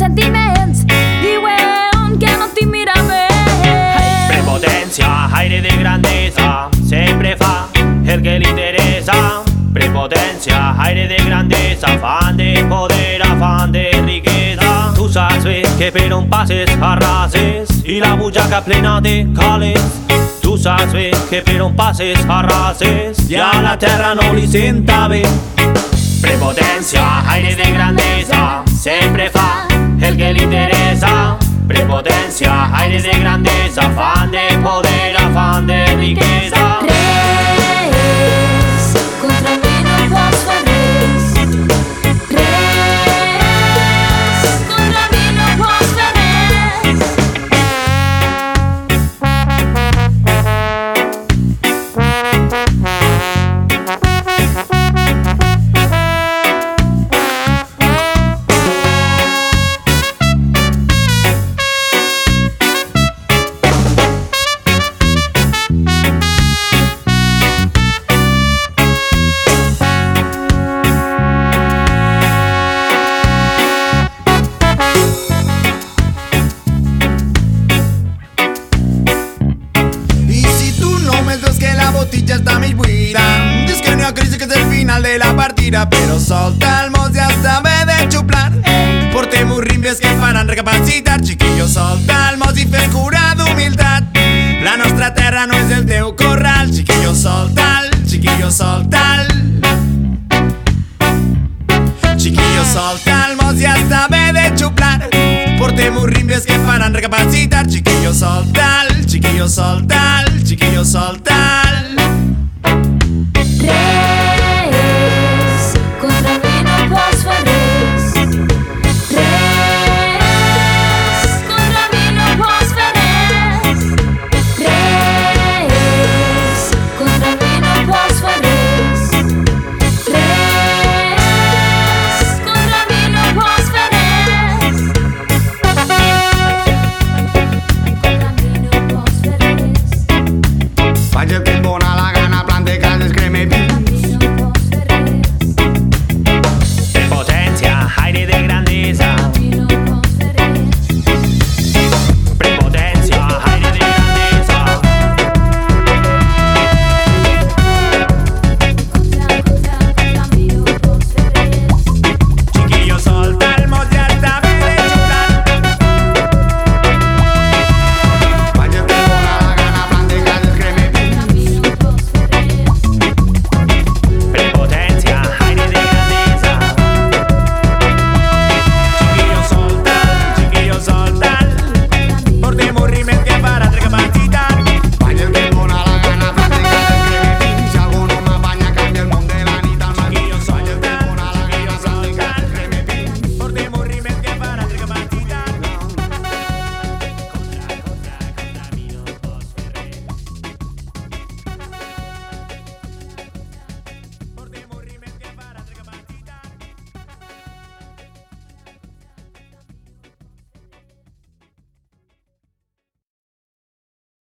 sentiments diuen que no t'hi mira bé. Prepotència, aire de grandesa, sempre fa el que li interessa. Prepotència, aire de grandesa, fan de poder, afán de riqueza Tu saps bé que per on passes arrases i la butxaca plena de cales. Tu saps bé que per on passes arrases i a la terra no li senta bé. Prepotència, aire de grandesa, sempre fa que le interesa. Prepotencia, aire de grandeza, afán de poder, afán de riqueza. Pero solta el mos ya sabe de chuplar. Porte muy rimbies que faran recapacitar Chiquillos solta el mos y fer cura d'humilitat La nostra terra no és el teu corral Chiquillos soltal, chiquillos soltal. Chiquillos solta el mos ya sabe de chuplar. Porte muy rimbies que faran recapacitar Chiquillos soltal, chiquillos soltal, chiquillos soltal Faig el que em la gana, plantejar els que me vi.